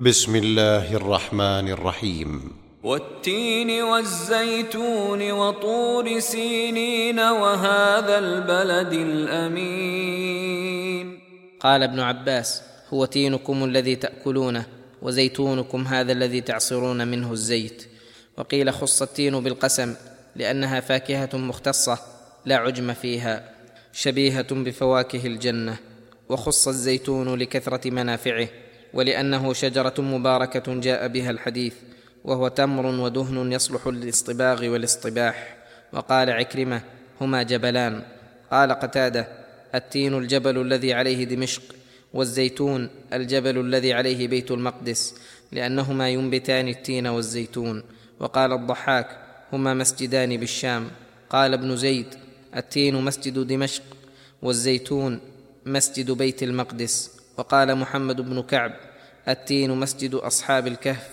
بسم الله الرحمن الرحيم. والتين والزيتون وطور سينين وهذا البلد الأمين. قال ابن عباس هو تينكم الذي تأكلونه وزيتونكم هذا الذي تعصرون منه الزيت. وقيل خص التين بالقسم لأنها فاكهة مختصة لا عجم فيها شبيهة بفواكه الجنة. وخص الزيتون لكثرة منافعه ولأنه شجرة مباركة جاء بها الحديث وهو تمر ودهن يصلح للاصطباغ والاصطباح. وقال عكرمة هما جبلان قال قتادة التين الجبل الذي عليه دمشق والزيتون الجبل الذي عليه بيت المقدس لأنهما ينبتان التين والزيتون وقال الضحاك هما مسجدان بالشام قال ابن زيد التين مسجد دمشق والزيتون مسجد بيت المقدس وقال محمد بن كعب التين مسجد أصحاب الكهف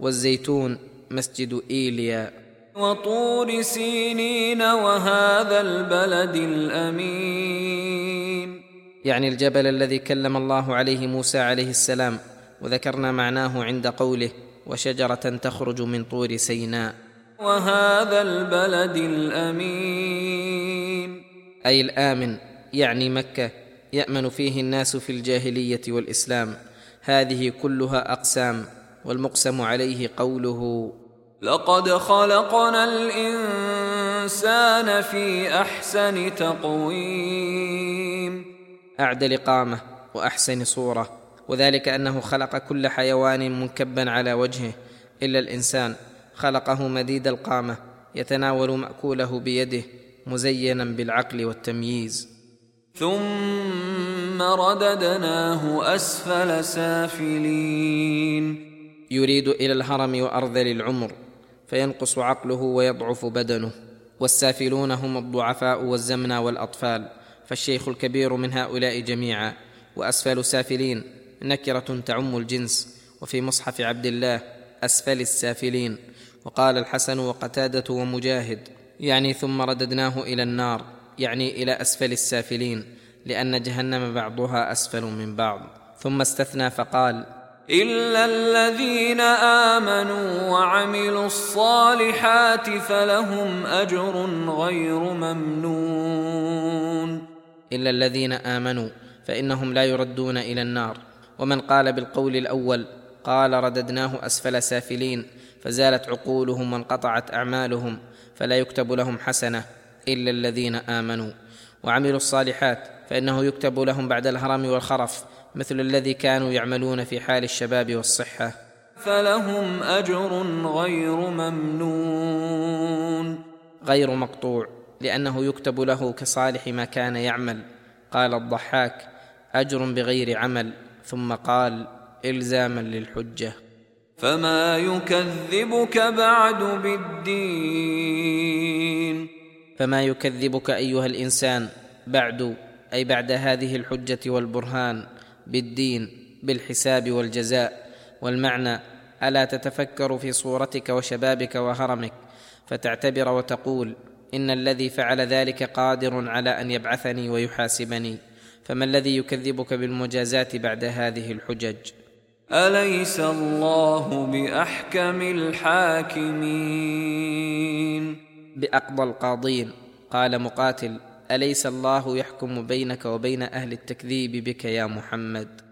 والزيتون مسجد إيليا. وطور سينين وهذا البلد الأمين. يعني الجبل الذي كلم الله عليه موسى عليه السلام وذكرنا معناه عند قوله وشجرة تخرج من طور سيناء وهذا البلد الأمين. أي الآمن يعني مكة يأمن فيه الناس في الجاهلية والإسلام. هذه كلها أقسام والمقسم عليه قوله لقد خلقنا الإنسان في أحسن تقويم. اعدل قامه وأحسن صورة وذلك أنه خلق كل حيوان منكبا على وجهه إلا الإنسان. خلقه مديد القامة يتناول مأكوله بيده مزينا بالعقل والتمييز. ثم رددناه أسفل سافلين. يريد إلى الهرم وأرذل العمر فينقص عقله ويضعف بدنه والسافلون هم الضعفاء والزمنى والأطفال فالشيخ الكبير من هؤلاء جميعا وأسفل سافلين نكرة تعم الجنس وفي مصحف عبد الله أسفل السافلين. وقال الحسن وقتادة ومجاهد يعني ثم رددناه إلى النار. يعني إلى أسفل السافلين لأن جهنم بعضها أسفل من بعض. ثم استثنى فقال إلا الذين آمنوا وعملوا الصالحات فلهم أجر غير ممنون. إلا الذين آمنوا فإنهم لا يردون إلى النار. ومن قال بالقول الأول قال رددناه أسفل سافلين فزالت عقولهم وانقطعت أعمالهم فلا يكتب لهم حسنة. إلا الذين آمنوا وعملوا الصالحات فإنه يكتب لهم بعد الهرم والخرف مثل الذي كانوا يعملون في حال الشباب والصحة. فلهم أجر غير ممنون. غير مقطوع لأنه يكتب له كصالح ما كان يعمل. قال الضحاك أجر بغير عمل. ثم قال إلزاما للحجة. فما يكذبك بعد بالدين. فما يكذبك أيها الإنسان بعد أي بعد هذه الحجة والبرهان بالدين بالحساب والجزاء والمعنى ألا تتفكر في صورتك وشبابك وهرمك فتعتبر وتقول إن الذي فعل ذلك قادر على أن يبعثني ويحاسبني فما الذي يكذبك بالمجازات بعد هذه الحجج؟ أليس الله بأحكم الحاكمين؟ بأقضى القاضين. قال مقاتل أليس الله يحكم بينك وبين أهل التكذيب بك يا محمد؟